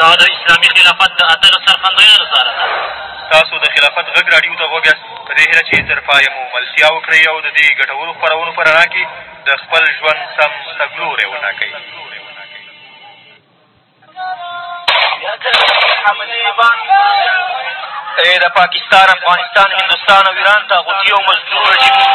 دا د اسلامي خلافت د اتلو څرخندویه نظاره ده. تاسو د خلافت غږ راډیو ته غوږ یاست، په دې هیله چې تر پایه مو ملتیا وکړئ او د دې ګټورو خپرونو په رڼا کې د خپل ژوند سم تګلوری وټاکئ. ای د پاکستان، افغانستان، هندوستان او ایران طاغوتي او مزدور رژیمونو!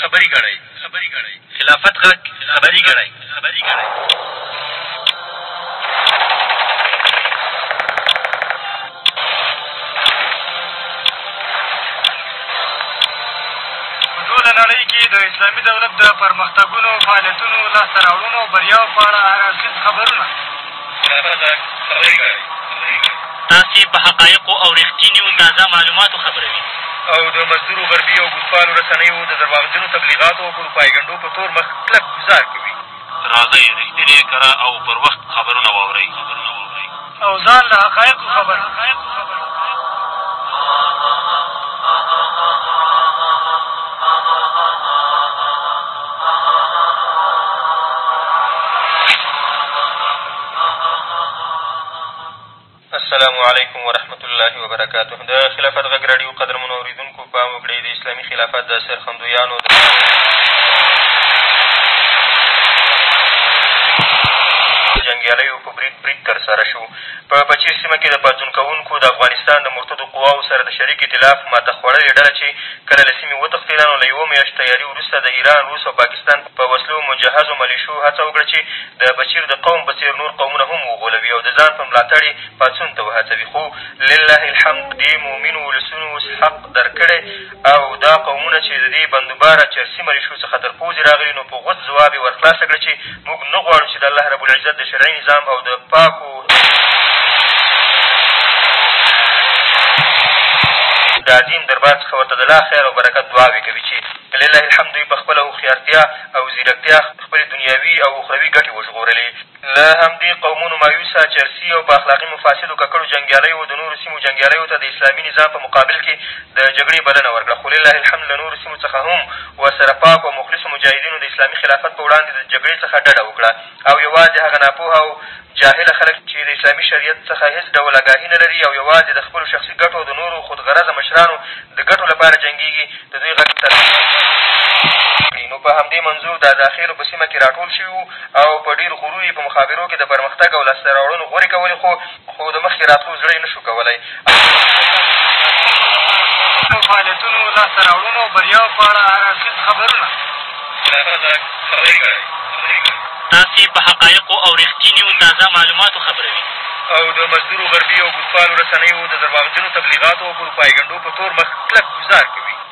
خبری ګړی خلافت غږ خبری ګړی د اسلامي دولت د پرمختګونو، فعالیتونو، لاسته راوړنو او بریاوو په اړه هر اړخیز خبرونه تاسې په حقایقو او رښتینیو تازه معلوماتو خبروي او د مزدورو غربي او ګوسپالو رسنیو د درواغجنو تبلیغاتو او پروپایګنډو په تور مخ کلک ګوزار کوي. راځئ رښتیني، کره او پر وخت خبرونه واورئ او ځان له حقایقو خبر کړئ. السلام علیکم ورحمة الله وبرکاته د خلافت غږ راډیو قدرمنو اورېدونکو پام وکړئ د اسلامي خلافت د سرخندویانو د جنګیالیو په برید برید ترسره شو په پچیر سیمه کې د پاڅون کوونکو د افغانستان د مرتدو قواوو سره د شریک ایتلاف ماته خوړلې ډله چې کله له سیمې وتښتېده نو له یوه میاشت تیاري وروسته د ایران، روس او پاکستان په وسلو مجهزو ملیشو هڅه وکړه چې د پچیر د قوم په څېر نور قومونه هم وغولوي او د ځان په ملاتړ یې پاڅون ته وهڅوي خو لله الحمد دې مؤمنو ولسونو اوس حق درک کړی او دا قومونه چې د دې بندوباره چرسي ملېشو څخه تر پوزې راغلي، نو په غوڅ ځواب یې ورخلاصه کړه چې موږ نه غواړو چې د الله رب العزت د شرعي نظام او د پاک او عظیم دربار څخه ورته د لا خیر او برکت دعاوې کوي چې فلله الحمد دوی په خپله هوښیارتیا او ځیرکتیا خپلې دنیاوي او اخروي ګټې وژغورلې. له همدې قومونو مایوسه، چرسي او په اخلاقي مفاسدو ککړو جنګیالیو د نورو سیمو جنګیالیو ته د اسلامي نظام په مقابل کې د جګړې بلنه ورکړه، خو لله الحمد له نورو سیمو څخه هم ورسره پاکو او مخلصو مجاهدینو د اسلامي خلافت په وړاندې د جګړې څخه ډډه وکړه او یوازې هغه ناپوهه او جاهله خلک چې د اسلامي شریعت څخه هېڅ ډول اګاهي نه لري او یوازې د خپلو شخصي ګټو او د نورو خود غرضه مشرانو د ګټو لپاره جنګېږي، د دوی غږ ته ځای ورکړي، نو په همدې منظور د اداخېلو په سیمه کې راټول شوي وو. او په ډېر غرور یې په مخابرو کې د پرمختګ او لاسته راوړنو غورې کولې خو خو د مخکې راتلو زړه یې نه شو کولی او د فعالیتونو، لاسته راوړنو او بریاوو په اړه هر اړخیز خبرونه تاسې په حقایقو او رښتینیو تازه معلوماتو خبروي. او د مزدورو غربي او بتپالو رسنیو د درواغجنو تبلیغاتو او پروپایګنډو په تور مخ کلک ګوزار کوي.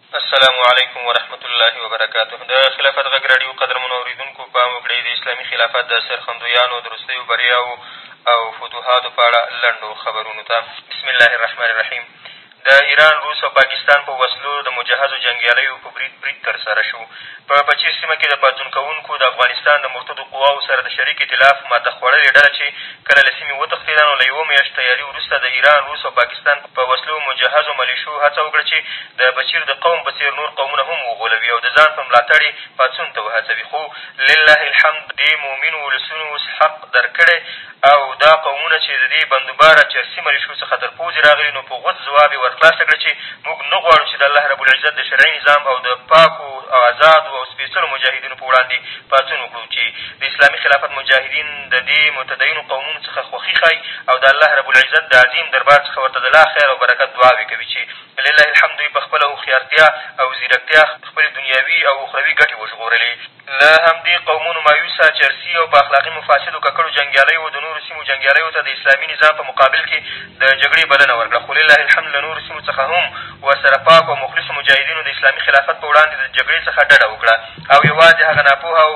السلام علیکم ورحمة الله وبرکاته د خلافت غږ راډیو قدرمنو اورېدونکو پام وکړئ د اسلامي خلافت د سرښندویانو د وروستیو بریاوو او فتوحاتو په اړه لنډو خبرونو ته بسم الله الرحمن الرحیم د ایران، روس او پاکستان په وسلو د مجهزو جنګیالیو په برید برید ترسره شو په پچیر سیمه کې د پاڅون کوونکو د افغانستان د مرتدو قواوو سره د شریک ایتلاف ماته خوړلې ډله چې کله له سیمې وتښتېده نو له یوه میاشت تیاري وروسته د ایران، روس او پاکستان په وسلو مجهزو ملېشو هڅه وکړه چې د پچیر د قوم په څېر نور قومونه هم وغولوي او د ځان په ملاتړ یې پاڅون ته وهڅوي خو لله الحمد دې مؤمنو ولسونو اوس حق درک کړی او دا قومونه چې د دې بندوباره چرسي ملېشو څخه تر پوزې راغلي، نو په غوڅ ځواب یې ورخلاصه کړه چې موږ نه غواړو چې د الله رب العزت د شرعي نظام او د پاکو، ازادو او سپېڅلو مجاهدینو په وړاندې پاڅون وکړو چې د اسلامي خلافت مجاهدین د دې متدینو قومونو څخه خوښي ښایي او د الله رب العزت د عظیم دربار څخه ورته د لا خیر او برکت دعاوې کوي چې لله الحمد دوی په خپله هوښیارتیا او ځیرکتیا خپلې دنیاوي او اخروي ګټې وژغورلې. له همدې قومونو مایوسه، چرسي او په اخلاقي مفاسدو ککړو جنګیالیو د نورو سیمو جنګیالیو ته د اسلامي نظام په مقابل کې د جګړې بلنه ورکړه، خو لله الحمد له نورو سیمو څخه هم ورسره پاکو او مخلصو مجاهدینو د اسلامي خلافت په وړاندې د جګړې څخه ډډه وکړه او یوازې هغه ناپوهه او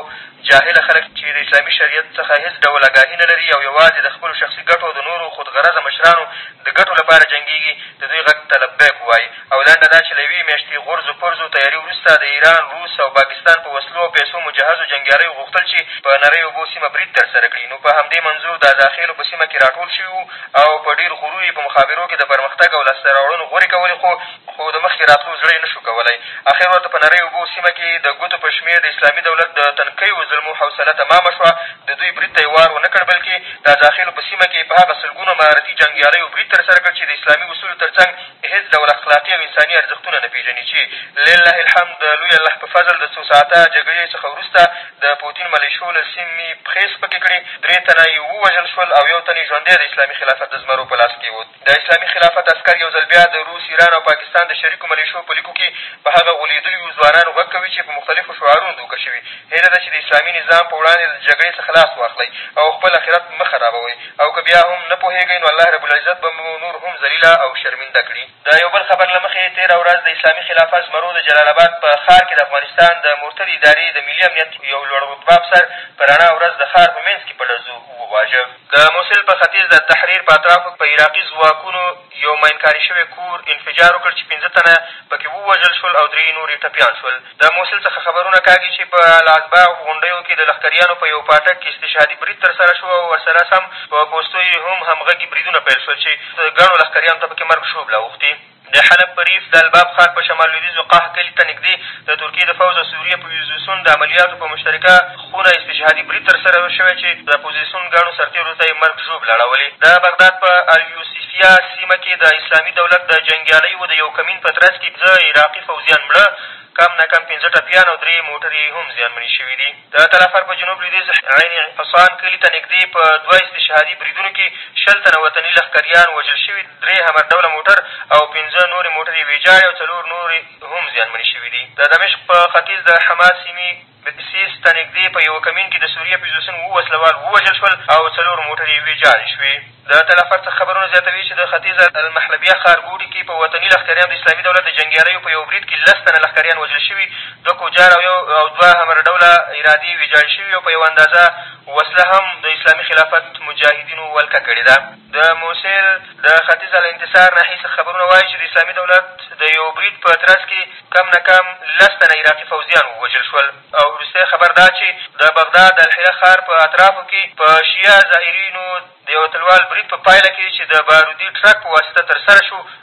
جاهله خلک چې د اسلامي شریعت څخه هېڅ ډول اګاهي نه لري او یوازې د خپلو شخصي ګټو او د نورو خود غرضه مشرانو د ګټو لپاره جنګېږي، د دوی غږ ته لبیک ووایي. او لنډه دا چې له یوې میاشتي غورځو پرځو تیاري وروسته د ایران، روس او پاکستان په وسلو او پیسو مجهزو جنګیالیو غوښتل چې په نرۍ اوبو سیمه برید تر سره کړي نو په همدې منظور د ازاخېلو په سیمه کې راټول شوي وو او په ډېر غرور یې په مخابرو کې د پرمختګ او لاسته راوړنو غورې کولې خو خو د مخکې راتلو زړه یې نه شو کولای اخر ورته په نرۍ اوبو سیمه کې د ګوتو په شمېر د اسلامي دولت د تنکیو ظلمو حوصله تمامه شوه د دوی برید ته یې وار ونه کړ بلکې د ازاخېلو په سیمه کې په هغه سلګونو مهارتي جنګیالیو برید تر سره کړ چې د اسلامي اصولو تر څنګ هېڅ ډول اخلاقي او انساني ارزښتونه نه پېژني چې لله الحمد د لوی الله په فضل د څو ساعته جګړې څخه وروسته د پوتین ملېشو له سیمي پښې سپکې کړې، درې تنه یې ووژل شول او یو تن یې ژوندی د اسلامي خلافت د زمرو په لاس کېوت. د اسلامي خلافت عسکر یو ځل بیا د روس، ایران او پاکستان د شریکو ملېشو په لیکو کې په هغه غولېدلیو ځوانانو غږ کوي چې په مختلفو شعارونو دوکه شوي. هېله ده چې د اسلامي نظام په وړاندې د جګړې څخه لاس واخلئ او خپل اخرت مه خرابوئ. او که بیا هم نه پوهېږئ نو الله رب العزت به مو نور هم ذلیله او شرمنده کړي. د یو بل خبر له مخې، تېره ورځ د اسلامي خلافت زمرو د جلال اباد په ښار کې د افغانستان د مرتدې ادارې د ملي امنیت یو لوړ رتبه افسر په رڼا ورځ د ښار په منځ کې په ډزو وواژه. د موصل په ختیځ د التحریر په اطرافو کې په عراقي ځواکونو، یو ماینکاري شوی کور انفجار وکړ چې پېنځه تنه په کې ووژل شول او درې نور یې ټپیان شول. د موصل څخه خبرونه کاږي چې په العذباح غونډیو کې د لښکریانو په یو پاټک کې استشهادي برید ترسره شو او ورسره سم په پوستو یې هم همغږي بریدونه پیل شول چې ګڼو لښکریانو ته په کې مرګ ژوبله اوښتې. د حلب په ریف د الباب ښار په شمال لوېدیځ قاه کلي ته نږدې د ترکیې د فوځ او سوریې په یوزوسون د عملیاتو په مشترکه خونه استشهادي برید تر سره شوی چې د اپوزیسون ګڼو سرتېرو ته یې مرګ ژوبله اړولې. د بغداد په الیوسیفیه سیمه کې د اسلامي دولت د جنګیالیو د یو کمین په ترڅ کې پنځه عراقي فوځیان مړه، کم نه کم پنځه ټپیان او درې موټرې یې هم زیانمنې شوې دي. د تلعفر په جنوب لویدیځ عین حصان کلي ته نږدې په دوه استشهادي بریدونو کې شل تنه وطني لښکریان وژل شوي، درې همر ډوله موټر او پنځه نورې موټرې ویجاړې او څلور نورې هم زیانمنې شوې دي. د دمشق په ختیځ د حما سیمې بسیس ته نږدې په یوه کمین کې د سوریې اپوزیسیون اووه وسله وال ووژل شول او څلور موټرې یې ویجاړې شوې. د تلعفر څخه خبرونه زیاتوي چې د ختیځ المحلبیه ښارګوټي کې په وطني لښکریانو د اسلامي دولت د جنګیالیو په یوه برید کې لس تنه لښکریان وژل شوي، دوه کوچار او دوه همرډوله عرادې ویجاړې شوي او په یوه اندازه وسله هم د اسلامي خلافت مجاهدینو ولکه کړې ده. د موصل د ختیځ الانتصار ناحیې څخه خبرونه وايي چې د اسلامي دولت د یو برید په ترڅ کې کم نه کم لس تنه عراقي فوځیان ووژل شول او وروستی خبر دا چې د بغداد د الحیه ښار په اطرافو کې په شیعه زایرینو د یو اتلوال برید په پایله کې چې د بارودي ټرک په واسطه ترسره شو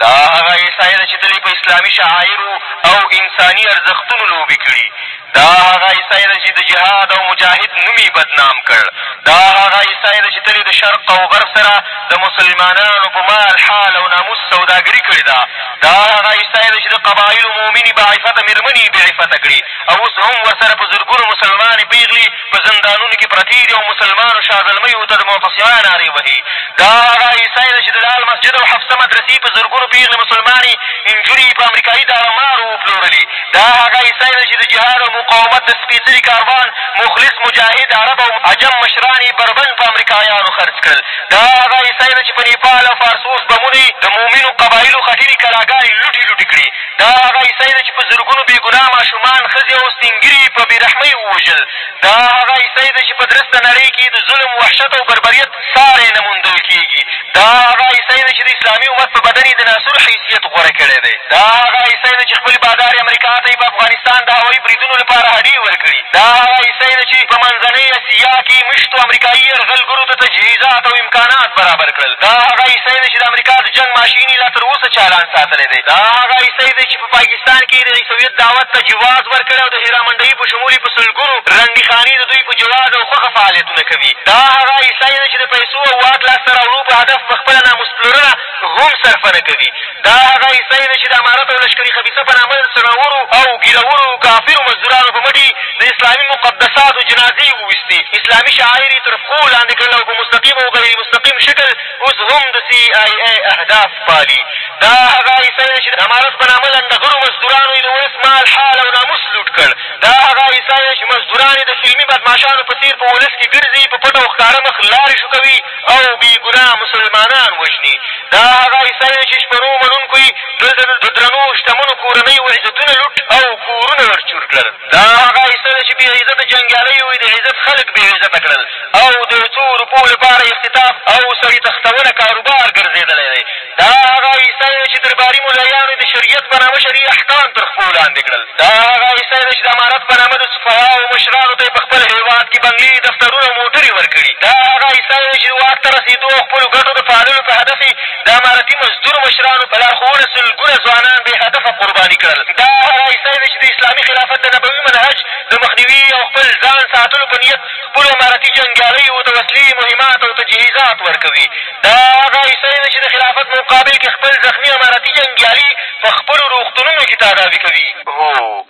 دا هغه عیساې ده چې تل یې په اسلامي شعایرو او انساني ارزښتونو لوبې کړي، دا هغه عیساې ده چې د جهاد او مجاهد نوم یې بدنام کړ، دا هغه عیساې ده چې تل یې د شرق او غرب سره د مسلمانانو په مال، حال او ناموس سوداګري کړې ده، دا هغه عیساې ده چې د قبایلو مؤمنې باعفته مېرمنې یې بېعفته کړې او اوس هم ورسره په زرګونو مسلمانې پېغلې په زندانونو کي پرتې دي او مسلمانو شازلمیو ته د معتصما نارې وهي. دا هغه ایسای ده چې د لال مسجد او حفصه مدرسې په زرګونو پېغلې مسلمانې انجونې یې په امریکایي داړمارو وپلورلې. دا هغه ایسای ده چې د جهاد او مقاومت د سپېڅلي کاروان مخلص مجاهد عرب او عجم مشران یې بربنډ په امریکایانو خرڅ کړل. دا هغه ایسای ده چې په نیپال او فارسوس بمونو یې د مؤمنو قبایلو خټینې کلاګانې لوټې لوټې کړې. دا هغه عیسی دی چې په زرګونو بې ګناه ماشومان، ښځې او سپین ږیري یې په بې رحمۍ ووژل. دا هغه عیسی دی چې په درسته نړۍ کې یې د ظلم، وحشت او بربریت ساری نه موندل کېږي. دا هغه عیسی دی چې د اسلامي امت په بدن یې د ناسور حیثیت غوره کړی دی. دا هغه عیسی دی چې خپل بادارې امریکا ته یې په افغانستان د هوایي بریدونو لپاره هډې ورکړي. دا هغه عیسی دی چې په منځنۍ اسیا کې مېشتو امریکایي یرغلګرو ته تجهیزات او امکانات برابر کړل. دا هغه عیسی دی چې د امریکا د جنګ ماشین یې لا تر اوسه چالان ساتلی دی. دا هغه عیسی دی چې په پاکستان کې یې د عیسویت دعوت ته جواز ورکړی او د هیرامنډوي په شمول یې په سلګونو رنډي خانې د دوی په جواز او خوښه فعالیتونه کوي. دا هغه عیسی دی چې د پیسو او واک لاسته راوړو په هدف په خپله ناموسپلورنه هم صرفه نه کوي. دا هغه عیسه یې دی چې د امارت او لشکري خبیثه په نامه د څڼورو او ږیرورو کافرو مزدورانو په مټ یې د اسلامي مقدساتو جنازې وویستې، اسلامي شعایر یې تر پښو لاندې کړل او په مستقیم او غیر مستقیم شکل اوس هم د سي آی اې اهداف پالي. دا هغه عیسه یې دی چې د امارت په نامه لنډغرو مزدورانو یې د ولس مال، حال او ناموس لوټ کړ. دا هغه عیسه یې دی چې مزدوران یې د فلمي بدماشانو په څېر په ولس کې ګرځي، په پټه او ښکاره مخ لارې شوکوي، او بې ګناه مسلمانان وژني، دا هغه عیسوې وې چې شپرو منونکو یې دلته د درنو شتمنو کورنیو عزتونه لوټ او کورونه ورچور کړل، دا هغه عیسوې وې چې بې عزته جنګیالیو یې د عزت خلک بې عزته کړل او د یو څو روپو لپاره یې اختطاف او سړي تښتونه کاروبار ګرځېدلی دی. دا هغه عیسی دی چې درباري ملایانو یې د شریعت په نامه شرعي احکام تر پښو لاندې کړل. دا هغه عیسی دی چې د امارت په نامه د سفهاو او مشرانو ته یې په خپل هېواد کې بنګلې، دفترونه او موټرې ورکړي. دا هغه عیسی دی چې د واک ته رسېدو او خپلو ګټو د پاللو په هدف یې د امارتي مزدور مشرانو په لارښوونه سلګونه ځوانان بې هدفه قرباني کړل. دا هغه عیسی دی چې د اسلامي خلافت د نبوي منهج د مخنیوي او خپل ځان ساتلو په نیت خپلو امارتي جنګیالیو ته وسلې، مهمات او تجهیزات ورکوي. دا هغه عیسوي دی چې د خلافت په مقابل کې خپل زخمي امارتي جنګیالي په خپلو روغتونونو کې تاداوي کوي. هو،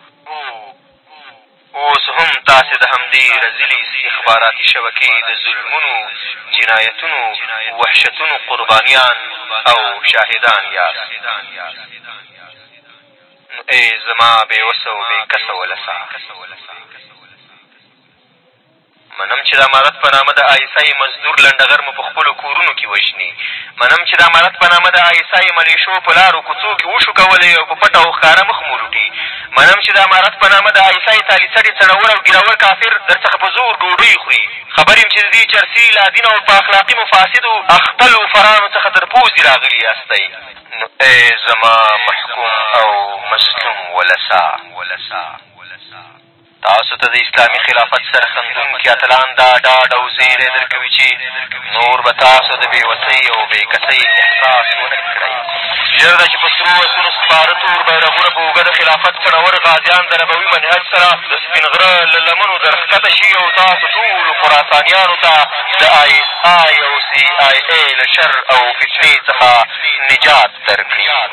اوس هم تاسې د همدې رزیلې استخباراتي شبکې د ظلمونو، جنایتونو، وحشتونو قربانیان او شاهدان یاست. نو ای زما بې وسه او بې کسه ولسه! منم چې د امارت په نامه د آی اس آی مزدور لنډغر مو په خپلو کورونو کې وژني، منم چې د امارت په نامه د آی اس آی ملېشو په لارو کوڅو کې وشوکولی او په پټه او ښکاره مخ مو لوټي، منم چې د امارت په نامه د آی اس آی تالي څټې څڼور او ږیرور کافر در څخه په زور ډوډۍ خوري، خبر یم چې د دې چرسي، لادینه او په اخلاقي مو فاسدو اخته لوفرانو څخه تر پوزې راغلي یاستئ. نو ای زما محکوم او مظلوم ولسه! تاسو ته د اسلامي خلافت سرښندونکي اتلان دا ډاډ او زېری در کوي چې نور به تاسو د بې وسۍ او بې کسۍ احساس ونه کړئ. ژر ده چې په سرو اسونو سپاره تور بیرغونه په اوږه د خلافت کڼور غازیان د نبوي منهج سره د سپین غره له لمنو در ښکته شي او تاسو ټولو خراسانیانو ته د آی اېس آی او سي آی اې له شر او فتنې څخه نجات در کړي.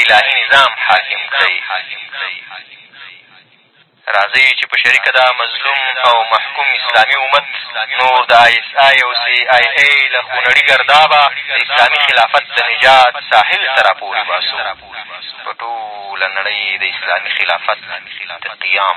الهي نظام حاکم کړئ. راځئ چې په شریکه دا مظلوم او محکوم اسلامي امت نور د آی اس آی او سي آی اې له خونړي ګردابه د اسلامي خلافت د نجات ساحل ته را پورې باسو. په ټوله نړۍ د اسلامي خلافت د قیام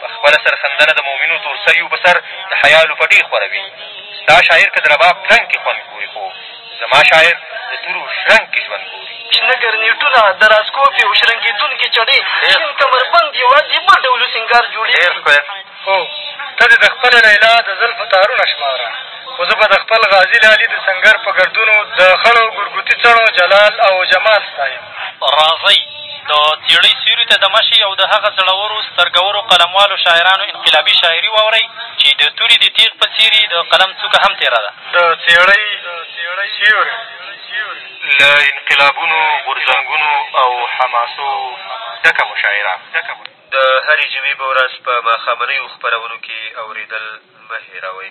په خپله سرښندنه د مؤمنو تورسریو په سر د حیا لوپټې خوروي ستا شاعر که د رباب ترنګ کښې خوند ګوري خو زما شاعر د تورو شرنګ کښې ژوند ګوري شنه ګرنېټونه د راسکوپې او شرنګېدونکې چڼې سپین کمربند یو عجیب ډولو سینګار جوړېږي هو ته دې د خپلې لیلا د زلفو تارونه شماره خو زه به د خپل غازي لالي د سنګر په ګردونو د خړو ګرګوتي څڼو جلال او جمال ستایم راځئ د څېړۍ سیوري ته دمه شئ او د هغه زړورو، سترګورو، قلموالو شاعرانو انقلابي شاعري واورئ چې د توري د تېغ په څېر یې د قلم څوکه هم تېره ده. د څېړۍ سیوری له انقلابونو، غورځنګونو او حماسو ډکه مشاعره. د هرې جمعې په ورځ په ماښامنیو خپرونو کې اورېدل مه هېروئ.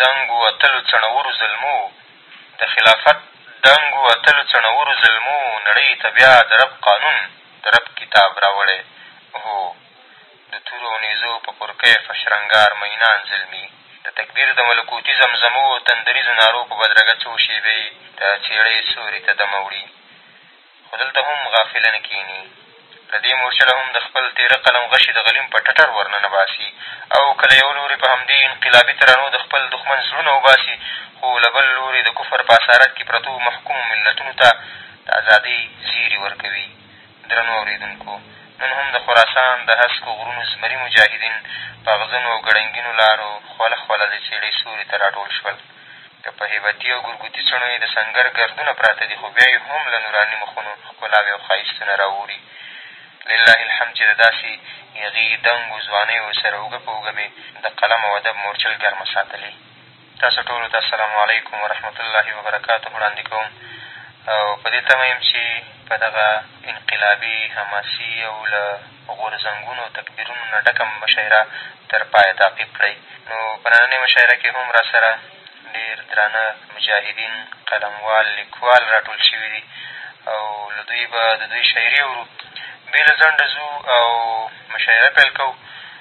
دنګو اتلو څڼورو زلمو د خلافت دنګو اتلو څڼورو زلمو نړۍ ته بیا د رب قانون د رب کتاب راوړی هو د تورو او نېزو په پورکیف اشرنګار مینان زلمي د تکبیر د ملکوتي زمزمو او تندریزو نارو په بدرګه څو شېبې د څېړۍ سیوري ته دمه وړي خو دلته هم غافله نه کېني، له دې مورچله هم د خپل تېره قلم غشي د غلیم په ټټر ور ننه باسي او که له یوه لورې په همدې انقلابي ترانو د خپل دښمن زړونه وباسي، خو له بل لورې د کفر په اسارت کې پرتو محکومو ملتونو ته د ازادۍ زېري ورکوي. درنو اورېدونکو! نن هم د خراسان د هسکو غرونو زمري مجاهدین په اغزنو او ګړنګینو لارو خوله خوله د څېړۍ سیوري ته راټول شول. که په هیبتي او ګرګوتي څڼو یې د سنګر ګردونه پراته دي، خو بیا یې هم له نوراني مخونو ښکلاوې او ښایستونه را اوړي. لله الحمد چې د داسې یغي، دنګو، ځوانیو سره اوږه په اوږه مې د قلم او ادب مورچل ګرمه ساتلې. تاسو ټولو ته السلام علیکم ورحمة الله وبرکاته وړاندې کوم او په دې تمه یم چې په دغه انقلابي، حماسي او له غورځنګونو او تکبیرونو نه ډکه مشاعره تر پایه تعقیب کړئ، نو په نننۍ مشاعره کې هم راسره ډېر درانه مجاهدین، قلموال، لیکوال راټول شوي دي او له دوی به د دوی شاعري اورو. بې له ځنډه ځو او مشاعره پیل کوو.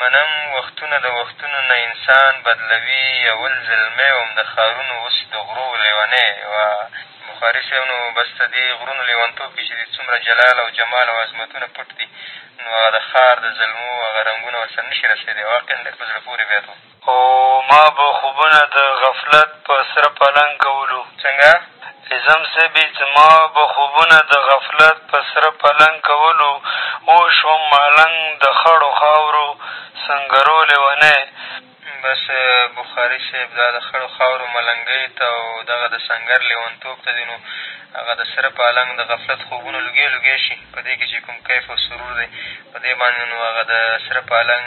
منم وختونه د وختونو نه انسان بدلوي اول زلمی وم د ښارونو اوس د غرو لېونی وا بخاري صیب نو بس ته دې غرونو لېونتوب کې چې دې څومره جلال او جمال او عظمتونه پټ دي نو هغه د ښار د زلمو هغه رنګونه ورسره نه شي رسېدی واقعا ډېر په زړه پورې بیت و. او ما به خوبونه د غفلت په سره پلنګ کولو. څنګه؟ اعظم صیب هېڅ. ما به خوبونه د غفلت په سره پلنګ کولو، وشوم ملنګ د خړو خاورو سنګرو لېونی. بس بخاري صیب دا د خړو خاورو ملنګۍ ته او دغه د سنګر لېونتوب ته دې نو هغه د سره پلنګ د غفلت خوبونه لوګی لوګی شي، په دې کې چې کوم کیف او سرور دی، په دې باندې نو هغه د سره پلنګ.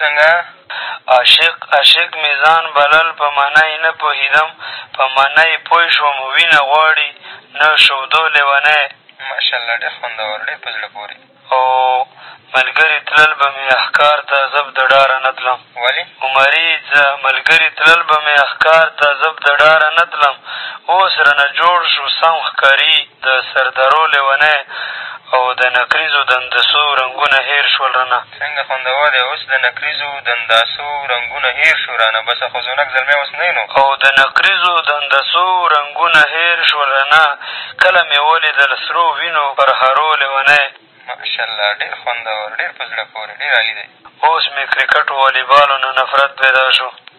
څنګه عاشق عاشق مې ځان بلل په معنا یې نه پوهېدم په معنا یې پوه شوم وینه غواړي نه شودو لېونی. ماشاءالله ډېر خوندور ډېر په زړه پورې. او ملګري تلل به مې احکار ته زه ب د ډاره نه تلم. ولې؟ عمري ځه ملګري تلل به مې احکار ته زه ب د ډاره نه تلم اوس رانه جوړ شو سم ښکاري د سردرو لېونی او د نکریزو دندسو رنګونه هېر شول رانه. څنګه خوندور دی اوس د نکریزو دنداسو رنګونه هېر شو رانه بسه خو زونک زلمی اوس نه نو. او د نکریزو دندسو رنګونه هېر شول رانه کله مې ولیدل سرو وینو پر هرو لیونی. ماشاالله ډېر خوندور ډېر په زړه پورې ډېر عالي دی. اوس مې کرکټ والیبالو نه نفرت پیدا شو.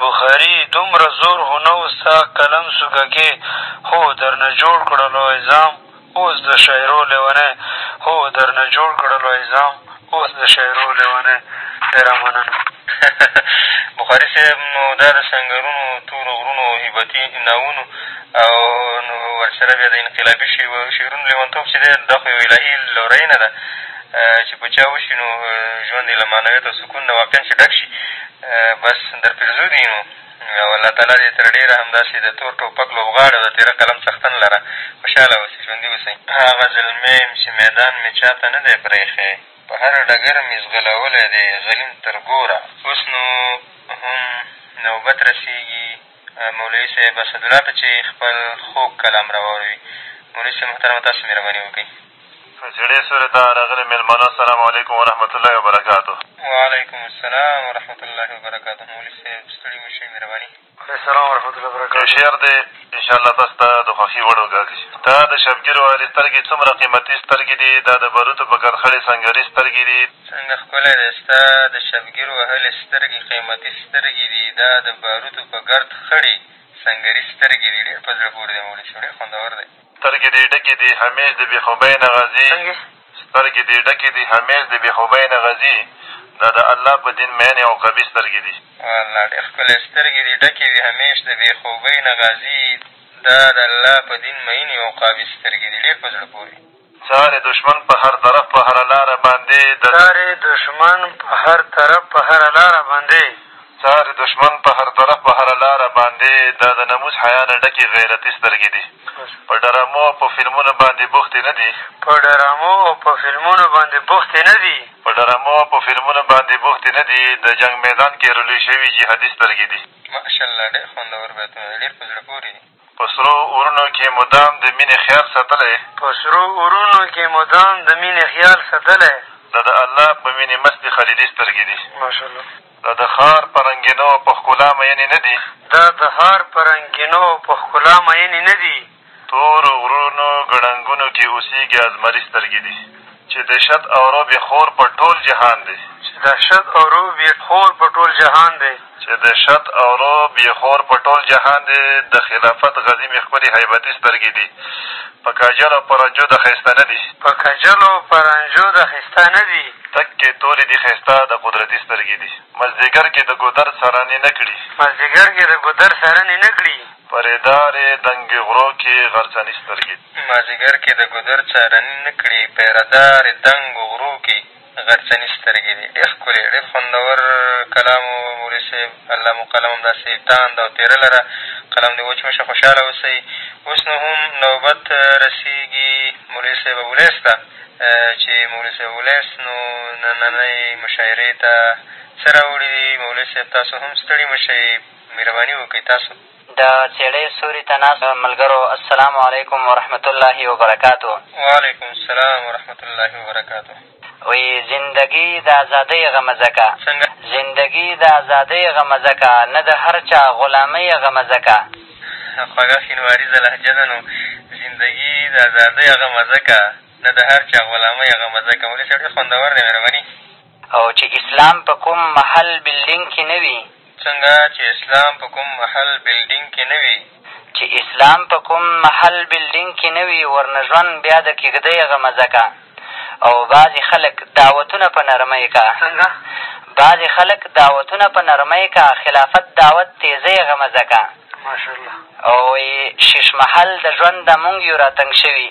بخاري دومره زور خو نه و ستا قلم سوکه کې خو درنه جوړ کړلو عظام اوس د شاعرو لېونی خو درنه جوړ کړلو عظام اوس د شاعرو لېونی ډېره مننه. بخاري صاحب نو دا د سنګرونو، تورو غرونو، هیبتي ناوونو او ورسره بیا د انقلابي شعرونو لېونتوب چې دی دا خو یوه الهي لورینه ده چې په چا وشي نو ژوند یې له معنویت او سکون نه واقعا چې ډک شي بس درپېرزو دي نو او الله تعالی دې تر ډېره همداسې د تور ټوپک لوبغاړی او د تېره قلم څښتن لره خوشحاله اوسې ژوندي اوسئ هغه زلمی یم چې میدان مې چا ته نه دی پرېښی په هر ډګر مې ځغلولی دی غلیم تر ګوره اوس نو هم نوبت رسېږي مولوي صاحب اسدالله ته چې خپل خوږ کلام راواړوي مولوي صاحب محترمه تاسو مهرباني وکړئ. زړې سورې ته راغلي مېلمانه السلام علیکم ورحمت الله وبرکاته. وعلیکم السلام ورحمت الله وبرکاته مولوي صاحب ستړي مه شئ مهرباني. السلام ورحمت الله وبرکاته. یو شعر دی ان شاء الله تاسو ته د خوښي وړ وګرځي. دا د شبګیرو هري سترګي څومره قیمتي سترګي دي دا د بروتو په کرخړي سنګري سترګي دي. څنګه ښکلی دی ستا د شبګیر وهلې سترګې قیمتي سترګې دي دا د باروتو په ګرد خړې سنګري سترګې دي ډېر په زړه پورې دی مولوي صیب ډېر خوندور دی. سترګې دې ډکې دي همېش د بې خوبۍ نه غزي سترګې دې ډکې دي همېش د بې خوبۍ نه غزي دا د الله په دین مینې او قبي سترګې دي. والله ډېر ښکلی سترګې دې ډکې دي همېش د بې خوبۍ نه غزي دا د الله په دین مینې او قبي سترګې دي ډېر په زړه پورې. څارې دښمن په هر طرف په هره لاره باندې د. څارې دښمن په هر طرف په هره لاره باندې. څارې دښمن په هر طرف په هره لاره باندې دا د نموس حیا نه ډکې غیرتي سترګې دي په ډرامو او په فلمونو باندې بوختې نه دي. په ډرامو او په فلمونو باندې بوختې نه دي. په ډرامو او په فلمونو باندې بوختې نه دي د جنګ میدان کې رلوې شوي جهادي سترګې دي. ماشاءالله ډېر خوندور بیتونه دي ډېر په زړه پورې دي. په سرو اورونو کې مدام د مینې خیال ساتلی. په سرو اورونو کې مدام د مینې خیال ساتلی. دا د الله په مینې مستې خلیلي سترګې دي. ماشاءالله. دا د ښار په رنګینو او په ښکلا مینې نه دي. دا د ښار په رنګینو او په ښکلا مینې نه دي. تورو غرونو ګړنګونو کې اوسېږي ازمري سترګې دي. چې دهشت او رعب یې خور په ټول جهان دی. چې دهشت او رعب یې خور په ټول جهان دی. چې دهشت او رعب یې خور په ټول جهان دی د خلافت غازي مې ښکلي هیبتي سترګې دي په کاجل او په رانجو د ښایسته نه دي. په کاجل او په رانجو د ښایسته نه دي. تک کې تورې دي ښایسته د قدرتي سترګې دي مازدیګر کې د ګودر څارنې نه کړي. مازدیګر کې د ګودر څارنې نه کړي. په ریدارې دنګې غرو کې غرڅني سترګې دي. مازیګر کې د ګودر څارني نه کړي پیره دارې دنګو غرو کې غرڅني سترګې دي ډېر ښکلی ډېر خوندور کلام و مولوي صیب الله مو قلم همداسې تاند او تېره لره قلم دې وچ مه شه خوشحاله اوسئ اوس نو هم نوبت رسېږي مولوي صیب ابولیث ته چې مولوي صیب ابولیث نو نننۍ مشاعرې ته څه راوړي دي مولوي صیب تاسو هم ستړي مه شئ مهرباني وکړئ تاسو د څېړۍ سوري ته ناست ملګرو السلام علیکم ورحمة الله وبرکاته. وعلیکم السلام ورحمة الله وبرکاته. وي زندګي د ازادۍ غمه ځکه. څنګه؟ زندګي د ازادۍ غمه ځکه. نه د هر چا غلامۍ غمه ځکه. خوږه شینواریزه لهجه ده نو. زندګي د ازادۍ غمه ځکه. نه د هر چا غلامۍ غمه ځکه. مولوي صاحب ډېر خوندور دی مهرباني. او چې اسلام په کوم محل بلډنګ کې نه وي. څنګه چې اسلام په کوم محل بلډنګ کې نه وي. چې اسلام په کوم محل بلډنګ کې نه وي ورنه ژوند بیا د کېږدۍ هغه مزه کا او بعضې خلک دعوتونه په نرمۍ کا. څنګه؟ بعضې خلک دعوتونه په نرمۍ کا خلافت دعوت تېزۍ هغه مزه کا. ماشاءالله. او وایي شیش محل د ژونده مونږ یو راتنګ شوي.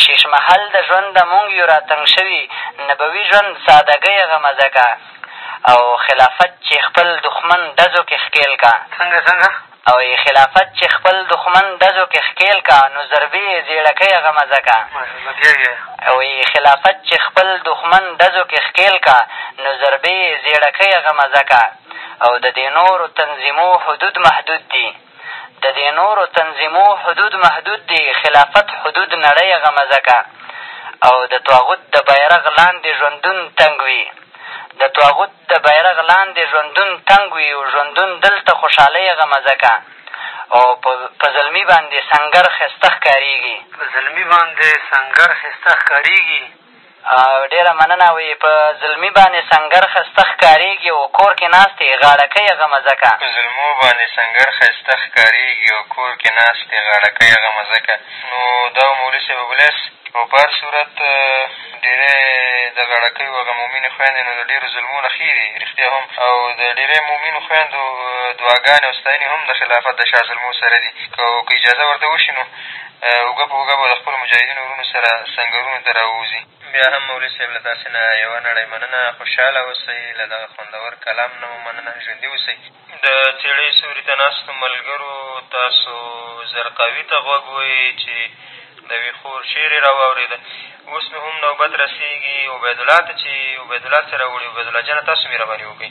شیش محل د ژونده مونږ یو را تنګ شوي نبوي ژوند ساده ګۍ غمزه کا او خلافت چې خپل دښمن ډزو کې ښکېل کا. څنګه څنګه؟ او یې خلافت چې خپل دښمن ډزو کې ښکېل کا نو ضربې یې زېړه کۍ غمزه کا. ماشاءالله او یې خلافت چې خپل دښمن ډزو کې ښکېل کا نو ضربې یې زېړه کۍ غمزه کا او د دې نورو تنظیمو حدود محدود دي. د دې نورو تنظیمو حدود محدود دي خلافت حدود نړۍ غمزکه او د طاغوت د بیرغ لاندې ژوندون تنګ وي د طاغوت د بیرغ لاندې ژوندون تنګ وي او ژوندون دلته خوشالۍ غمزکه او په زلمي باندې سنګر ښایسته ښکارېږي په زلمي باندې سنګر ښایسته ښکارېږي. ډېره مننه وي په زلمي باندې سنګر خسته ښکارېږي او کور کې ناست يې غاړکۍ هغه مزه که. په زلمو باندې سنګر ښايسته ښکارېږي او کور کې ناست يې غاړکۍ هغه مزه که نو دا و مولوي صاحب ابلیس او په هر صورت ډېری د غاړکیو هغه مؤمنې خویندې نو د ډېرو زلمو نه ښې دي رښتیا هم او د ډېری مؤمنو خویندو دعاګانې او ستاینې هم د خلافت د شاه زلمو سره دي که او که اجازه ورته وشي نو اوږه په اوږه به له خپلو مجاهدینو وروڼو سره سنګرونو ته را ووځي. بیا هم مولوي صاحب له تاسې نه یوه نړۍ مننه، خوشحاله اوسئ، له دغه خوندور کلام نه مو مننه، ژوندي اوسئ. د څېړۍ سیوري ته ناستو ملګرو، تاسو زرقاوي ته غوږ وئ چې د ویښور شعر یې را واورېده، اوس نو هم نوبت رسېږي عبیدالله ته چې عبیدالله څه راوړي، عبیدالله جانه تاسو مهرباني وکړئ.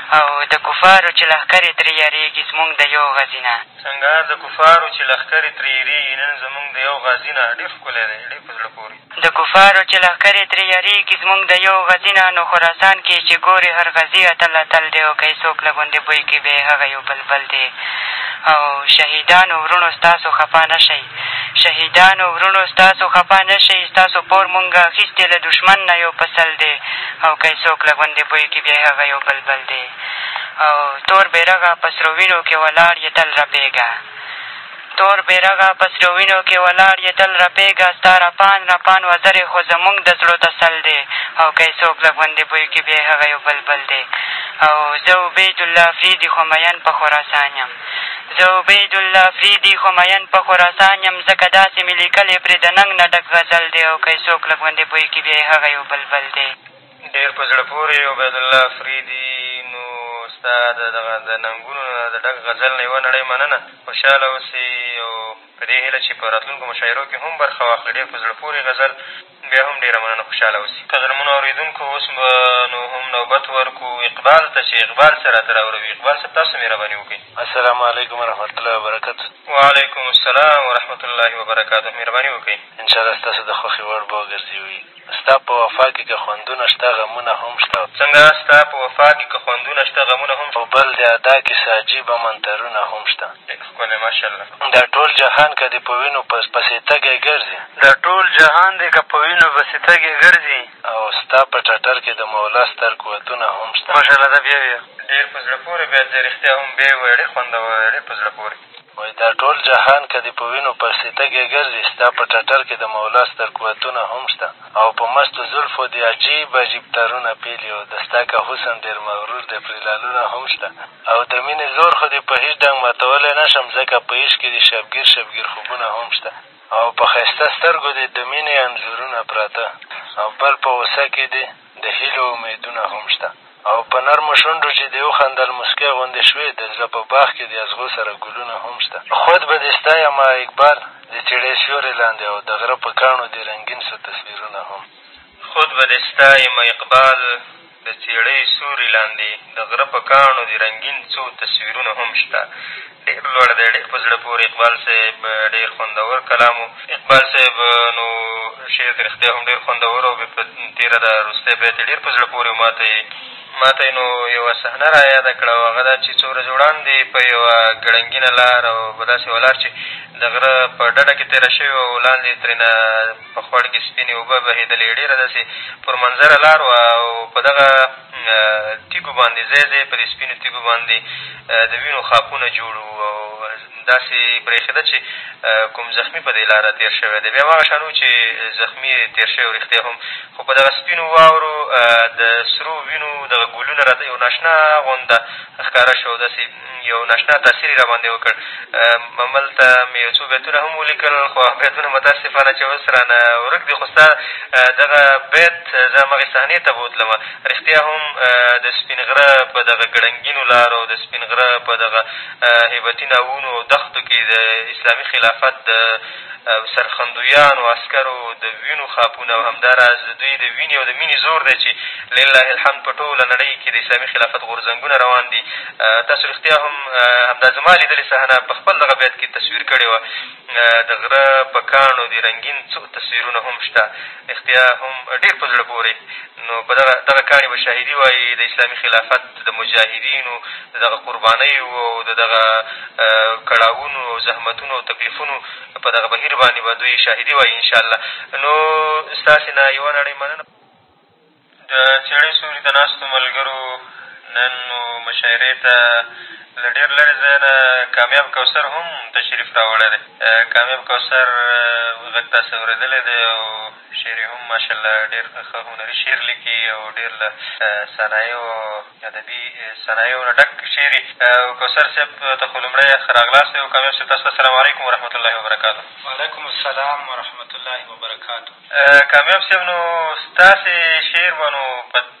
او د کفارو چې لښکر یې ترې یارېږي زمونږ د یو غازي نه. څنګه د کفارو چې لښکر یې ترې یرېږي نن زمونږ د یو غازي نه ډېر ښکلی دی، ډېر په زړه پورې. د کفارو چې لښکر یې ترې یارېږي زمونږ د یو غازي نه نو خراسان کې چې ګورې هر غازي اتل اتل دی او که یې څوک له غوندې بوی کړي بیا یې هغه یو بلبل دی او شهیدانو وروڼو ستاسو خفه نه شئ شهیدانو وروڼو ستاسو خفه نه شئ ستاسو پور مونږ اخیستې له دښمن نه یو په سل دې او که یې څوک له غوندې بوی کړي بیا یې هغه یو بل بل دې او تور بیرغه په سرو وینو کې ولاړ یې تل رپیږه تور بیرغه په سرو وینو کې ولاړ یې تل رپیږه ستا رپان رپان وزرې خو زمونږ د زړو تسل دې او که یې څوک له غوندې بوی کړي بیا یې هغه یو بل بل دې او زه عبیدالله افریدي خو مین په خراسان یم. زه عبیدالله فریدی خو مین په خراسان یم ځکه داسی می لیکلی پری د ننګ نه ډک غزل دی او که یې څوک له ګوندې پوه کړي بیا یې هغه یو بلبل دی. ډېر په زړه پورې عبیدالله فریدي نو ستا د دغه د ننګونو نه د ډک غزل نه یوه نړۍ مننه خوشحاله اوسې او په دې هیله چې په راتلونکو مشاعرو کې هم برخه واخلې ډېر په زړه پورې غزل بیا هم ډېره مننه خوشحاله اوسي. قدرمنو اورېدونکو اوس به نو هم نوبت ورکړو اقبال ته چې اقبال څه راته راوروي اقبال صاحب تاسو مهرباني وکړئ. السلام علیکم ورحمة الله وبرکاته. وعلیکم السلام ورحمة الله وبرکاته مهرباني وکړئ. ان شاء الله ستاسو د خوښې وړ به وګرځي وي ستا په وفا کې که خوندونه شته غمونه هم شته. څنګه ستا په وفا کې که خوندونه شته غمونه هم شته. او بل د ادا کښې څه عجیبه منترونه هم شته. دا ټول جهان که دې په وینو پسې تږی ګرځي. دا ټول جهان دې که په وینو پسې تږی ګرځي. او ستا په ټټر کې د مولا ستر قوتونه هم شته. ماشاءالله دا بیا یو ډېر په زړه پورې بیت دی رښتیا هم بیا یې ووایه ډېر خوندور دی ډېر په زړه پورې. وایي دا ټول جهان که دې په وینو پسې تږی ګرځي ستا په ټټر کې د مولا ستر قوتونه هم شته. او په مستو زلفو دې عجیب عجیب تارونه پېلي او د ستا که حسن ډېر مغرور دی پرې لعلونه هم شته او د مینې زور خو دې په هیڅ ډنګ ماتولی نه شم ځکه په عشق کې دې شبګیر شبګیر خوبونه هم شته او په ښایسته سترګو دې د مینې انځورونه پراته او بل په غوسه کې دې د هیلو امیدونه هم شته. او په نرمو شونډو چې دې وخندل موسکۍ غوندې شوې د زړه په باغ کې د اذغو سره ګلونه هم شته خود به دې ستایم آه اقبال د څېړۍ سیورې لاندې او د غره په کاڼو دې رنګین سو تصویرونه هم. خود به دې ستایم آه اقبال د څېړۍ سیورې لاندې د غره په کاڼو دې رنګین سو تصویرونه هم شته ډېر لوړ دی، ډېر په زړه پورې اقبال صاحب، ډېر خوندور کلام و. اقبال صاحب نو شعر دې رښتیا هم ډېر خوندور او بې تېره ده، وروستی بیت یې ډېر په زړه پورې و، ما ته یې ما ته یې نو یوه صحنه را یاده کړه او هغه دا چې څو ورځې وړاندې په یوه ګړنګینه لار او په داسې یوه لار چې د غره په ډډه کې تېره شوې وه او لاندې ترېنه په خوړ کې سپینې اوبه بهېدلې، ډېره داسې پر منظره لار وه او په دغه تیږو باندې ځای ځای په دې سپینو تیږو باندې د وینو خاپونه جوړ وو او داسې برېښېده چې کوم زخمي په دې لاره تېر شوی دی، بیا هماغه شان و چې زخمي یې تېر شوی و، رښتیا هم خو په دغه سپینو واورو د سرو وینو دغه ګلونه راته یو ناشنا غونده ښکاره شو او داسې یو ناشنا تاثیر یې را باندې وکړ، هملته مې یو څو بیتونه هم ولیکل، خو هغه بیتونه متأسفانه چې اوس رانه ورک دي، خو ستا دغه بیت زه همغې صحنې ته بوتلم، رښتیا هم د سپین غره په دغه ګړنګینو لارو او د سپین غره په دغه هیبتي ناوونو او دښتو کې د اسلامي خلافت د سرښندویانو عسکرو د وینو خاپونه او همداراز د دوی د وینې او د مینې زور دی چې لله الحمد په ټوله نړۍ کې د اسلامي خلافت غورځنګونه روان دي تاسو رښتیا هم همدا زما لیدلې صحنه په خپل دغه بیت کې تصویر کړې وه د غره په کاڼو د رنګین څو تصویرونه هم شته رښتیا هم ډېر په زړه پورې نو په دغه دغه کاڼي به شاهدي وایي د اسلامي خلافت د مجاهدینو د دغه قربانیو او د دغه کړاوونو او زحمتونو او تکلیفونو په دغه بهیر باندې به دوی شاهدي وایي ان شاءالله نو ستاسې نه یوه نړۍ مننه د څېړۍ سوري ته ناستو ملګرو نن مو مشاعرې ته له ډېر لرې ځای نه کامیاب کوثر هم تشریف راوړی دی کامیاب کوثر غږ تاسې اورېدلی دی او شعر یې هم ماشاءالله ډېر ښه هنري شعر لیکي او ډېر له صنایعو او ادبي صنایعو نه ډک شعر یې کوثر صاحب ته خو لومړی ښه راغلاست وایو کامیاب صاحب تاسو ته السلام علیکم ورحمة الله وبرکاته. وعلیکم السلام ورحمة الله وبرکاته. کامیاب صاحب نو ستاسې شعر به نو په.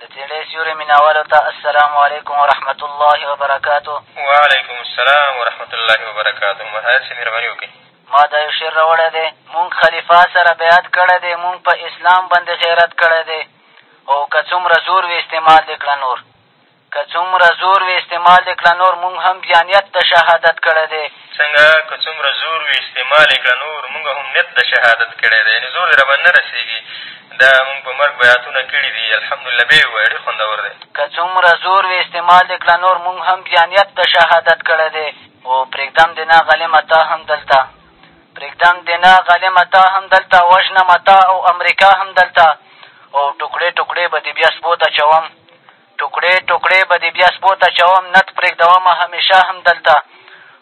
د څېړۍ سیورې مینوالو ته السلام علیکم ورحمة الله وبرکاته. وعلیکم السلام ورحمة الله وبرکاته مهاجر صیب مهرباني وکړئ. ما دا یو شعر راوړی دی. مونږ خلیفه سره بیعت کړی دی مونږ په اسلام باندې غیرت کړی دی او که څومره زور وي استعمال دې کړه نور. که څومره زور وي استعمال یې کړه نور مونږ هم بیا نیت د شهادت کړی دی. څنګه که څومره زور وي استعمال یې کړه نور مونږ هم نیت د شهادت کړی دی یعنې زور دې راباندې نه رسېږي دا مونږ په مرګ بیعتونه کړي دي الحمدالله بیا یې ووایه ډېر خوندور دی. که څومره زور وي استعمال یې کړه نور مونږ هم بیا نیت د شهادت کړی دی. او پرېږدم دې نه غلېمه تا هم دلته پرېږدم دې نه غلېمه تا هم دلته وژنمه تا او امریکا هم دلته او ټوکړې ټوکړې به دې بیا سپو ته چوم. ټوکړې ټوکړې به دې بیا سپو ته چوم نه ت پرېږدومه همېشه هم دلته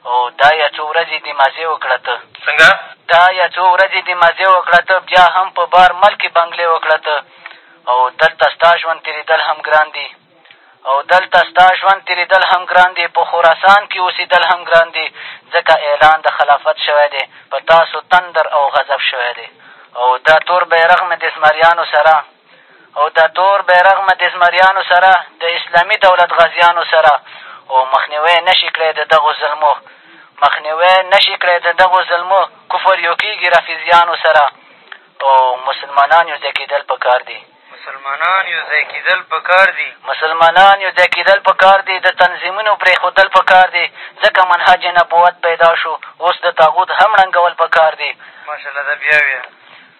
او دا یا څو ورځې دې مزې وکړه ته څنګه؟ دا یا څو ورځې دې مزې وکړه ته بیا هم په بار مل کې بنګلې وکړه ته او دلته ستا ژوند تېرېدل هم ګران دي او دلته ستا ژوند تېرېدل هم ګران دي په خراسان کې اوسېدل هم ګران دي ځکه اعلان د خلافت شوی دی په تاسو تندر او غضب شوی دی او دا تور بیرغ مې د زمریانو سره او د تور بیرغ مه د زمریانو سره د اسلامي دولت غازیانو سره او مخنیوی نه شي کړای د دغو زلمو مخنیوی نه شي کړای د دغو زلمو کفر یو کېږي رافضیانو سره او مسلمانان یو ځای کېدل په کار دي مسلمانان یو ځای کېدل په کار دي مسلمانان یو ځای کېدل په کار دي د تنظیمونو پرېښودل په کار دي ځکه منهج نبوت پیدا شو اوس د طاغوت هم ړنګول په کار دي ماشاءالله دا بیا ویه.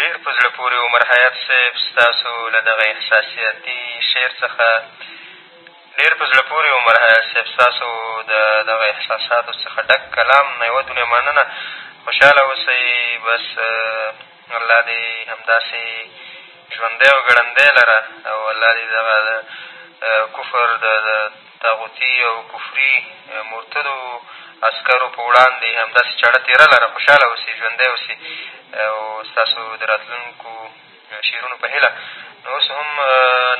ډېر په زړه پورې عمر حیات صیب ستاسو له دغه احساسیاتي شعر څخه ډېر په زړه پورې عمر حیات صیب ستاسو د دغه احساساتو څخه ډک کلام نه یوه دونه مننه خوشحاله اوسئ بس الله دې همداسې ژوندی او ګړندی لره او الله دې دغه کفر د طاغوتي او کفري مرتدو عسکرو په وړاندې همداسې چاړه تېره لره خوشحاله اوسې ژوندی اوسې او ستاسو د راتلونکو شعرونو په هیله نو اوس هم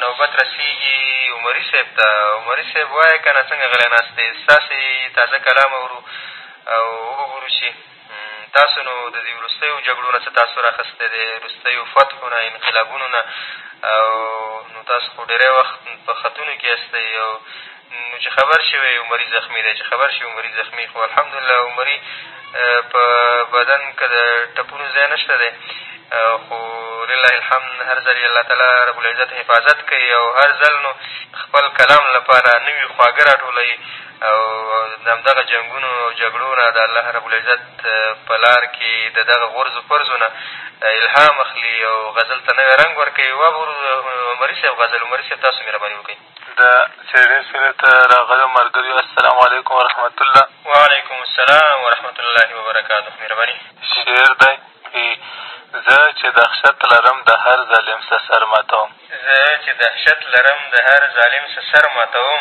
نوبت رسېږي عمري صاحب ته عمري صاحب وایه که نه څنګه غلی ناست دی ستاسې تازه کلام اورو او وبه ګورو چې تاسو نو د دې وروستیو جګړو نه څه تاثر اخیستی دی، وروستیو فتحو نه، انقلابونو نه او نو تاسو خو ډېری وخت په خطونو کښې استئ او نو چې خبر شوی عمري زخمي دی، چې خبر شوی عمري زخمي، خو الحمدالله عمري په بدن کښې د ټپونو ځای نشته دی، خو لله الحمد هر ځل یې الله تعالی رب العزت حفاظت کوي او هر ځل نو خپل کلام لپاره نوي خواږه راټولوي. او د همدغه جنګونو او جګړو نه د الله رب العزت په لار کښې د دغه غورځو پرځو نه الهام اخلي او غزل ته نوی رنګ ورکوي واه به ورو عمري صاحب غزل عمري صاحب تاسو مهرباني وکړئ د څېړنې سولې ته راغلیو ملګریو السلام علیکم ورحمت الله وعلیکم السلام ورحمت الله وبرکاته مهرباني شعر دی ای زه چې دهشت لرم د هر ظالم څه سر ماتوم زه چې دهشت لرم د هر ظالم څه سر ماتوم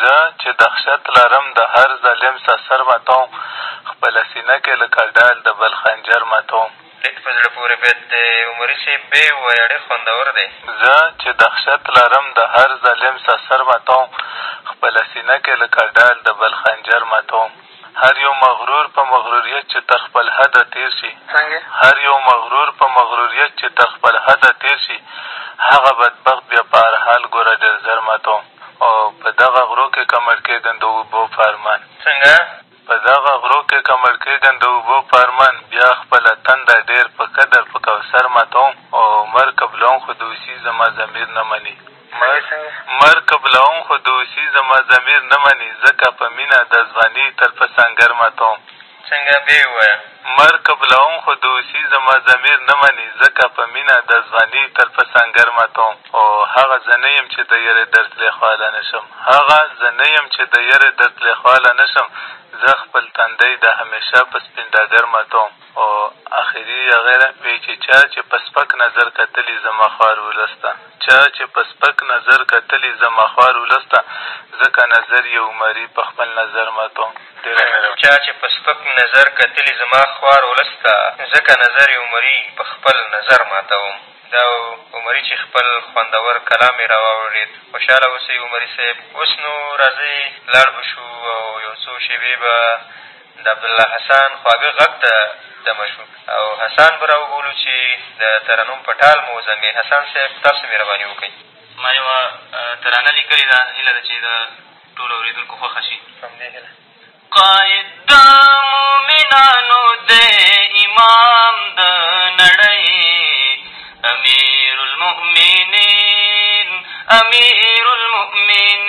زه چې دهشت لرم د هر ظالم سه سر ماتوم خپله سینه کې لکه ډال د بل خنجر ماتوم. ډېر په زړه پورې بیت دی عمري صیب بې ویه ډېر خوندور دی. زه چې دهشت لرم د هر ظالم سه سر ماتوم خپله سینه کې لکه ډال د بل خنجر ماتوم. هر یو مغرور په مغروریت چې تر خپل حده تېر شي هر یو مغرور په مغروریت چې تر خپل حده تېر شي هغه بدبخت بیا په هر حال ګوره ډېر زر ماتوم او په دغه غرو کې که مړ کېږم د اوبو په ارمان څنګه؟ په دغه غرو کې که مړ کېږم د اوبو په ارمان بیا خپله تنده ډېر په قدر په کوثر ماتوم او عمر قبلوم خو دوسي زما ضمیر نه مني. مر قبلوم خو دوشي زما ضمير نه مني ځکه په مينه دځواني تل په سنګر ماتوم. څنګه بیا یې ووایه. مر قبلوم خو دوشي زما ضمير نه مني ځکه په مينه دځواني تل په سنګر ماتوم. او هغه زه نه يم چې د يرې درد پرې خواله نه شم هغه زه نه يم چې د يرې درد پرې خواله نه شم زه خپل تندی د همېشه په سپين ډاګر ماتوم. او اخري هغه وي چې چا چې په سپک نظر کتلي زما خوار ولس ته چا چې په سپک نظر کتلي زما خوار ولس ته ځکه نظر یې عمري په خپل نظر ماتوم ډېره مهرباني. چا چې په سپک نظر کتلي زما خوار ولس ته ځکه نظر یې عمري په خپل نظر ماتوم دا و عمري چې خپل خوندور کلام یې راواورېد خوشحاله اوسئ عمري صیب اوس نو راځئ لاړ به شو او یو څو شېبې به د عبدالله حسان خواږه غږ ته دمه شو او حسان به راوبولو چې د ترنم په ټال مو وځنډوي حسان صاحب تاسو مهرباني وکړئ ما یوه ترانه لیکلې ده هیله ده چې د ټولو اورېدونکو خوښه شي همدې هیله قائد د مؤمنانو د امام د نړۍ امیر المؤمنین امیر المؤمنین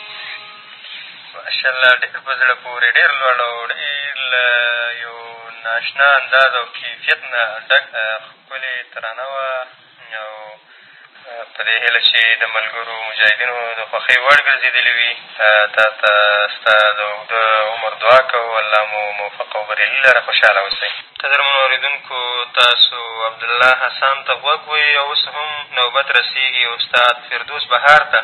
ماشاءالله ډېر په زړه پورې ډېر لوړ او ډېر له یو نااشنا انداز او کیفیت نه ډک ښکلې ترانه وه او په دې هیله چې د ملګرو مجاهدینو د خوښۍ وړ ګرځېدلې وي تا ته ستا د اوږده عمر دعا کوو الله مو موفق او بریالي لره خوشحاله اوسئ قدرمنو اورېدونکو تاسو عبدالله حسان ته غوږ وئ او اوس هم نوبت رسېږي استاد فردوس بهار ته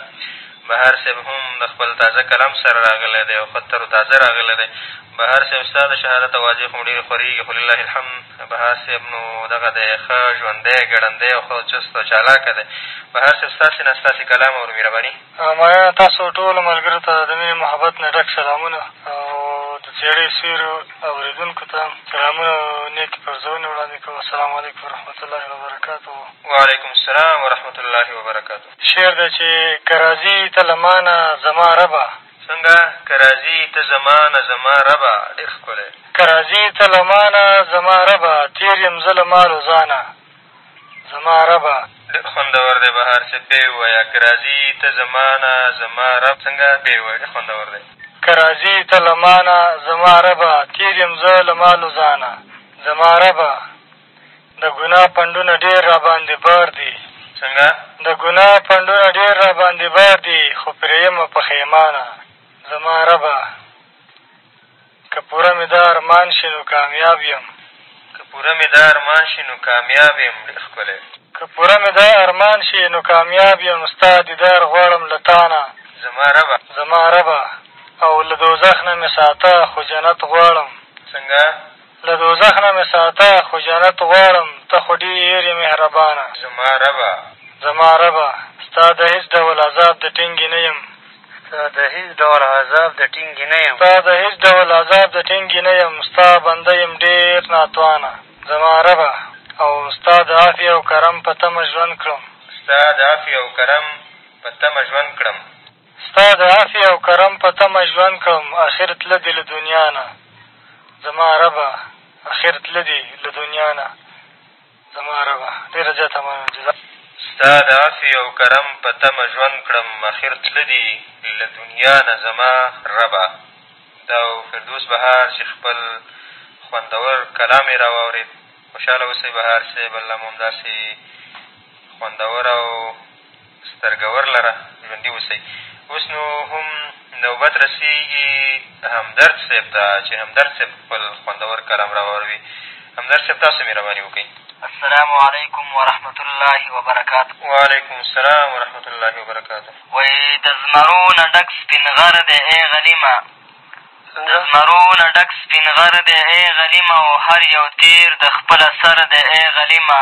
بهار صیب هم د خپل تازه کلام سره راغلی دی او ښه تر و تازه راغلی دی بهار صیب ستا د شهادت اوازې خو مې ډېرې خورېږي خو لله الحمد بهار صیب نو دغه دی ښه ژوندی ګړندی او ښه چست او چالاکه دی بهار صیب ستاسې نه ستاسې کلام اورو مهرباني مننه تاسو ټولو ملګرو ته د مینې محبت نه ډک سلامونه او د څېړۍ سیوري اورېدونکو ته سلامونه او نېکې پرځونې وړاندې کوم السلام علیکم ورحمت الله وبرکاته وعلیکم السلام ورحمت الله وبرکاته شعر دی چې که راځي ته له مانه زما ربه. څنګه که راځي ته زمانه زما ربه ډېر ښکلی. که راځي ته له مانه زما ربه تېر یم زه له مال و ځانه زما ربه. ډېر خوندور دی بهار صیب بیا یې ووایه که راځي ته زمانه زما ربه څنګه بیا یې ووایه ډېر خوندور دی. که راځي ته له مانه زما ربه تېر یم زه له مال و ځانه زما ربه. د ګناه پنډونه ډېر راباندې بار دي. څنګه؟ د ګناه پنډونه ډېر راباندې بار دي، خو پرې یمه پښېمانه. زما ربه! که پوره مې دا ارمان شي، نو کامیاب یم. که پوره مې دا ارمان شي، نو کامیاب یم. ډېر ښکلی. که پوره مې دا ارمان شي، نو کامیاب یم. ستا دیدار غواړم له تا نه. زما ربه! زما ربه! او له دوزخ نه مې ساته، خو جنت غواړم. څنګه؟ له دوزخ نه مې ساته خو جنت غواړم ته خو ډېر یې مهربانه زما ربه زما ربه ستا د هېڅ ډول عذاب د ټینګې نه یم ستا د هېڅ ډول عذاب د ټینګې نه یم ستا د هېڅ ډول عذاب د ټینګې نه یم ستا بنده یم ډېر ناتوانه زما ربه او ستا د عفې او کرم په تمه ژوند کړم ستا د عفې او کرم په تمه ژوند کړم. ستا د عفې او کرم په تمه ژوند کوم اخر تله دې له دنیا نه زما ربه اخر تله دې له دنیا نه زما ربه ډېره زیاته مننه جزاک الله ستا د عفې او کرم په تمه ژوند کړم اخر تله دې له دنیا نه زما ربه دا و فردوس بهار چې خپل خوندور کلام یې راواورېد خوشحاله اوسئ بهار صیب الله مو همداسې خوندور او سترګور لره ژوندي اوسئ اوس نو هم نوبت رسېږي همدرد صیب ته چې همدرد صیب خپل خوندور کلام راواروي همدرد صیب تاسو مهرباني وکړئ السلام علیکم ورحمة الله وبرکاته. وعلیکم السلام ورحمة الله وبرکاته. وایي د زمرو نه ډک سپین غر دی ای غلیمه د زمرو نه ډک سپین غر دی ای غلیمه او هر یو تېر د خپله سر دی ای غلیمه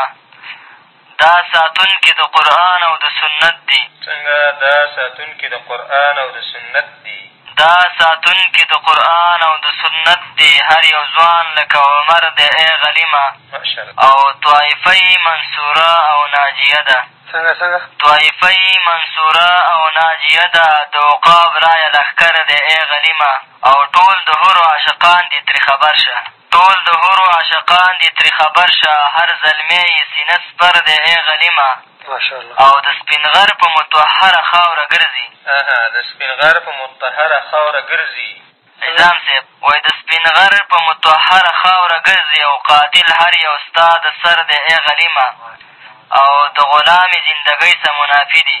دا ساتونکي د قرآن او د سنت دي. څنګه دا ساتونکي د قرآن او د سنت دي؟ دا ساتونکي د قرآن او د سنت دي، هر یو ځوان لکه عمر دی ای غلیمه. ماشاءالله. او طایفه یې منصوره او ناجیه ده. څنګه څنګه؟ طایفه یې منصوره او ناجیه ده، د عقاب رایه لښکر دی ای غلیمه. او ټول د حورو عاشقان دي ترې خبر شه. ټول د حورو عاشقان دي ترې خبر شه هر زلمی یې سینه سپر دی ای غلیمه او د سپین غر په مطهره خاوره ګرځي. اها د سپین غر په مطهره خاوره ګرځي. نظام صیب وایي د سپین غر په مطهره خاوره ګرځي او قاتل هر یو ستا د سر دی ای غلیمه او د غلامې زندګۍ سه منافي دي.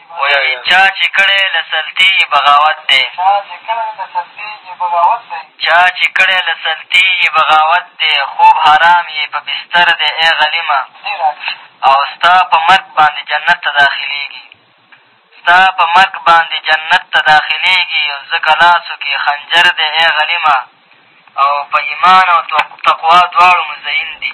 چا چې کړی له سلطې یې بغاوت دی چا چې کړی له سلطې یې بغاوت دی خوب حرام یې په بستر دی ای غلیمه او ستا په مرګ باندې جنت ته داخلېږي ستا په مرګ باندې جنت ته داخلېږي ځکه لاسو کې خنجر دی ای غلیمه او په ایمان او تقوا دواړو مزین دي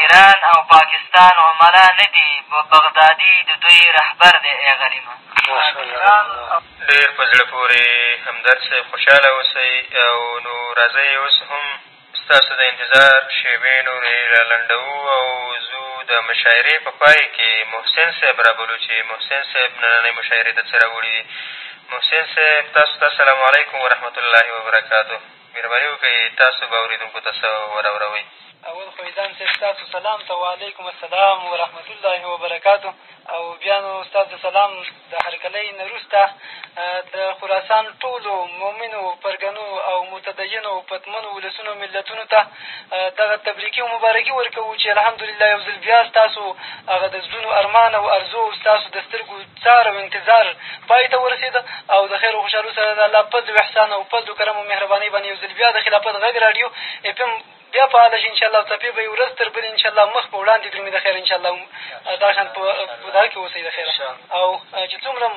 ایران او پاکستان عملاء نه دي بغدادي د دوی رهبر دی ای غنیمه. ډېر په زړه پورې همدرد صیب خوشحاله اوسئ او نو راځئ اوس هم ستاسو د انتظار شېبې نورې را لنډوو او ځو د مشاعرې په پای کې محسن صیب رابلو چې محسن صیب نننۍ مشاعرې ته څه راوړي دي محسن صیب تاسو ته سلام علیکم ورحمة الله وبرکاته مهرباني وکړئ تاسو به اورېدونکو ته څه وراوروئ. اول فیضان صاحب ستاسو سلام ته وعلیکم السلام ورحمت الله وبرکاته او بیا نو ستاسو د سلام د هرکلۍ نه وروسته د خراسان ټولو مؤمنو پرګنو او متدینو پتمنو ولسونو ملتونو ته دغه تبریکي او مبارکي ورکوو چې الحمدلله یو ځل بیا ستاسو هغه د زړونو ارمان او ارزو او ستاسو د سترګو څار او انتظار پای ته ورسېد او د خیر او خوشحالو سره د الله فضل و احسان او فضل و کرم او مهربانۍ باندې یو ځل بیا د خلافت غږ راډیو اېف اېم بیا فعاله شي انشاءالله او څپې به یې ورځ تر بلې انشاءالله مخ په وړاندې درومي د خیره انشاءالله هم دا شان په دغه کښې اوسئ د خیره او چې څومره هم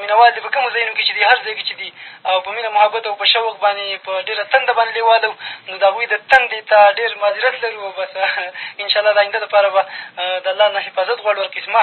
مینوال دي په کومو ځایونو کښې چې دي هر ځای کښې چې دي او په مینه محبت او په شوق باندې په ډېره تنده باندې لېوالو نو د هغوی د تندې ته ډېر معذرت لرو او بس انشاءالله د آینده لپاره به د الله نه حفاظت غواړو هر قسمه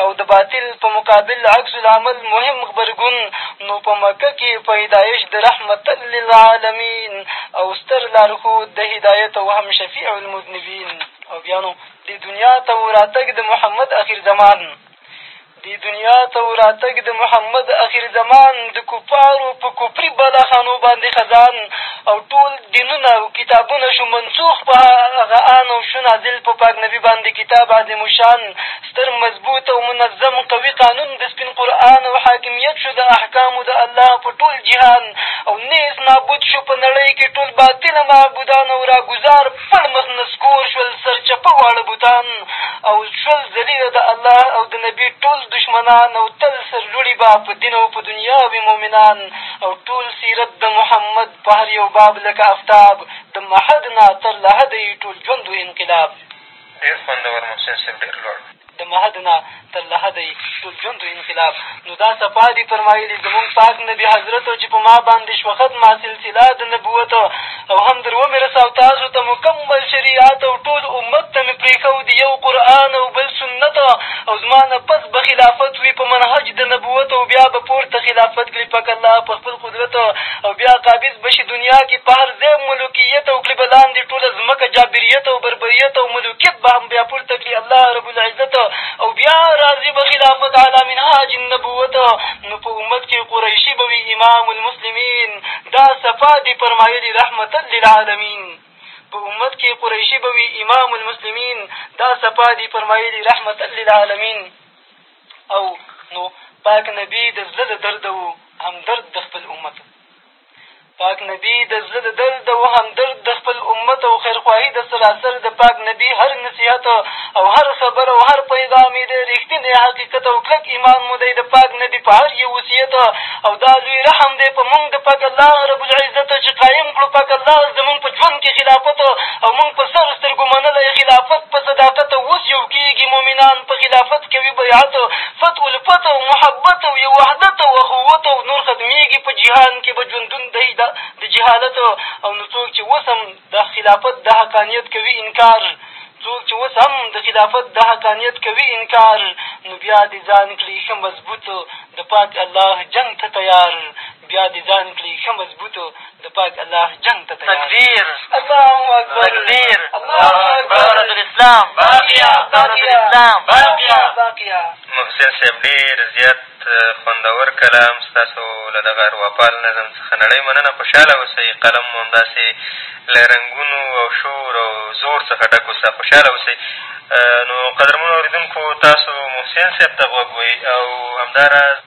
او د باطل په مقابل عکس العمل مهم غبرګون نو په مکه کښې پیدایش د رحمتا للعالمین او ستر لارښود د هدایت او هم شفیع المذنبین او بیا نو دې دنیا ته و راتګ د محمد اخرزمان دې دنیا ته و راتګ د محمد اخرزمان د کفارو په کفري بالاخانو باندې خزان او ټول دینونه او کتابونه شو منسوخ په هغه آن او شو نازل په پاک نبي باندې کتاب عظیم الشان ستر مضبوط او منظم قوي قانون د سپین قرآن او حاکمیت شو د احکامو د الله په ټول جهان او نیست نابود شو په نړۍ کښې ټول باطله معبودان او راګذار پړ مخ نسکور شول سرچپه واړه بتان او شول ذلیله د الله او د نبي ټول دشمنان او تل سرلوړي به په دین او په دنیا وي مؤمنان او ټول سیرت د محمد په هر یو باب لکه افتاب د محد نه تر لحده یې ټول ژوند و انقلاب ډېر خوندور محسن صاحب ډېر لوړ. د محد نه تر لحده یې ټول ژوند و انقلاب نو دا صفا دي فرمایلي زمونږ پاک نبي حضرت چې په ما باندې شوخت ما سلسله د نبوت او هم در ومې رساو تاسو ته مکمل شریعت او ټول امت ته مې پرېښود یو قرآن او بل سنت او زما نه پس به خلافت وي په منهج د نبوت او بیا به پورته خلافت کړي پاک الله په خپل قدرت او بیا قابض به شي دنیا کښې په هر ځای ملوکیت او کړي به لاندې ټوله ځمکه جابریت او بربریت او ملوکیت به هم بیا پورته کړي الله رب العزت او بیا راځي به خلافت علی منهاج النبوت نو په امت کښې قريشي به وي امام المسلمين دا صفا دي فرمايلي رحمة للعالمين په امت کښې قريشي به وي امام المسلمين دا صفا دي فرمايلي رحمة للعالمين او نو پاک نبي د زړه له درده وو همدرد د خپل امت پاک نبي د زړه د درد او همدرد د خپل امت او خیرخواهي د سراسر د پاک نبي هر نصیحت او هر خبره او هر پیغام یې دی رښتینی حقیقت او کلک ایمان مو دی د پاک نبي په هر یو وصیت او دا لوی رحم دی په مونږ د پاک الله رب العزت چې قایم کړو پاک الله زمونږ په ژوند کې خلافت او مونږ په سر سترګو منلی خلافت په صداقت اوس یو کېږي مؤمنان په خلافت کوي بیعت فتح الفتح او محبت او یو وحدت او اخوت او نور ختمېږي په جهان کښې به ژوندون دئ دا د جهالت او نو څوک چې اوس هم د خلافت د حقانیت کوي انکار څوک چې اوس هم د خلافت د حقانیت کوي انکار نو بیا دې ځان کړي ښه مضبوط د پاک الله جنګ ته تیار بیا دې ځان کړي ښه مضبوطو د پاک الله جنګ ته تیار تکبیر الله اکبر تکبیر الله اکبر دولة الاسلام باقیه دولة الاسلام باقیه باقیه محسن صاحب ډېر زیات خوندور کلام ستاسو له دغه ارواپال نظم څخه نړۍ مننه خوشحاله اوسئ قلم مو همداسې له رنګونو او شور او زور څخه ډک اوسه خوشحاله اوسئ نو قدرمنو اورېدونکو تاسو محسن صاحب ته غوږ وئ او همداراز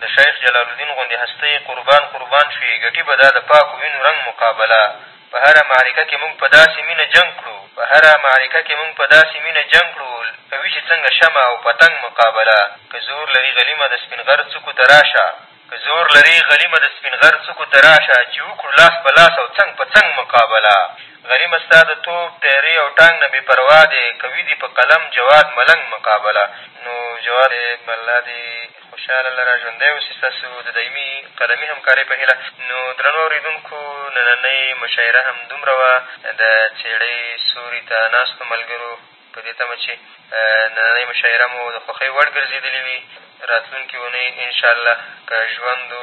د شیخ جلال الدین غوندې هستۍ قربان قربان شوې، ګټي به دا د پاکو وینو رنګ مقابله په هره معرکه کې موږ په داسې مینه جنګ کړو په هره معرکه کې موږ په داسې مینه جنګ کړو لکه وي چې څنګه شمع او پتنګ مقابله که زور لري غلیمه د سپین غر څوکو ته راشه که زور لري غلیمه د سپین غر څوکو ته راشه چې وکړو لاس په لاس او څنګ په څنګ مقابله غلیمه ستا د توپ، تیرې او ټانګ نه بې پروا دی که وي دي په قلم جواد ملنګ مقابله نو جواد صاحب الله دې خوشحاله لره ژوندی اوسې ستاسو د دایمي قلمي همکارۍ په هیله نو درنو اورېدونکو نننۍ مشاعره همدومره وه د څېړۍ سوري ته ناستو ملګرو په دې تمه چې نننۍ مشاعره مو د خوښۍ وړ ګرځېدلې وي راتلونکې اونۍ انشاالله که ژوند و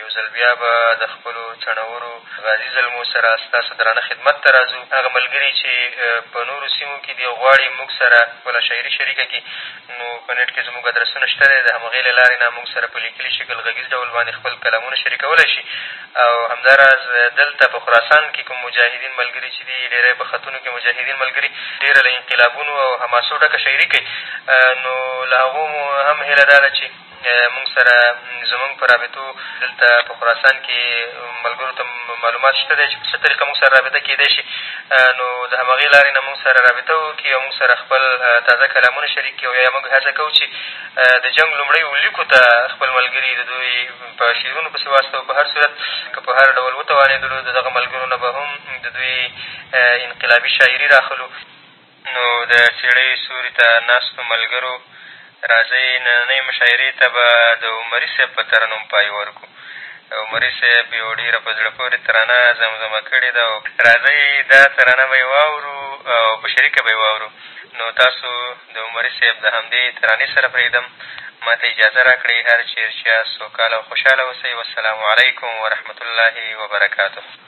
یو ځل بیا به د خپلو څڼورو غازي زلمو سره ستاسو درانه خدمت ته راځو. هغه ملګري چې په نورو سیمو کې دي او غواړي موږ سره خپله شاعري شریکه کړي، نو په نېټ کې زموږ ادرسونه شته دی، د همغې له لارې نه موږ سره په لیکلي شکل، غږیز ډول باندې خپل کلامونه شریکولی شي او همدا راز دلته په خراسان کې کوم مجاهدین ملګري چې دي، ډېری یې په خطونو کې مجاهدین ملګري، ډېره له انقلابونو او حماسو ډکه شاعري کوي، نو له هغو مو هم هیله دا ده چې. موږ سره زموږ په رابطو دلته په خراسان کې ملګرو ته معلومات شته دی چې په څه طریقه موږ سره رابطه کېدای شي نو د همغې لارې نه موږ سره رابطه وکړي او موږ سره خپل تازه کلامونه شریک کړي او یا موږ هڅه کوو چې د جنګ لومړیو لیکو ته خپل ملګري د دوی په شعرونو پسې واستوو په هر صورت که په هر ډول وتوانېدلو د دغه ملګرو نه به هم د دوی انقلابي شاعري راخلو نو د څېړۍ سوري ته ناستو ملګرو راځئ نننۍ مشاعرې ته به د عمري صیب په ترنم پای ورکړو. عمري صیب یو ډېره په زړه پورې ترانه زمزمه کړې ده او. راځئ دا ترانه به یې واورو او په شریکه به یې واورو. نو تاسو د عمري صیب د همدې ترانې سره پرېږدم. ما ته اجازه راکړئ. هر چېر چې یاست سوکاله او خوشاله اوسئ. والسلام علیکم ورحمة الله وبرکاته.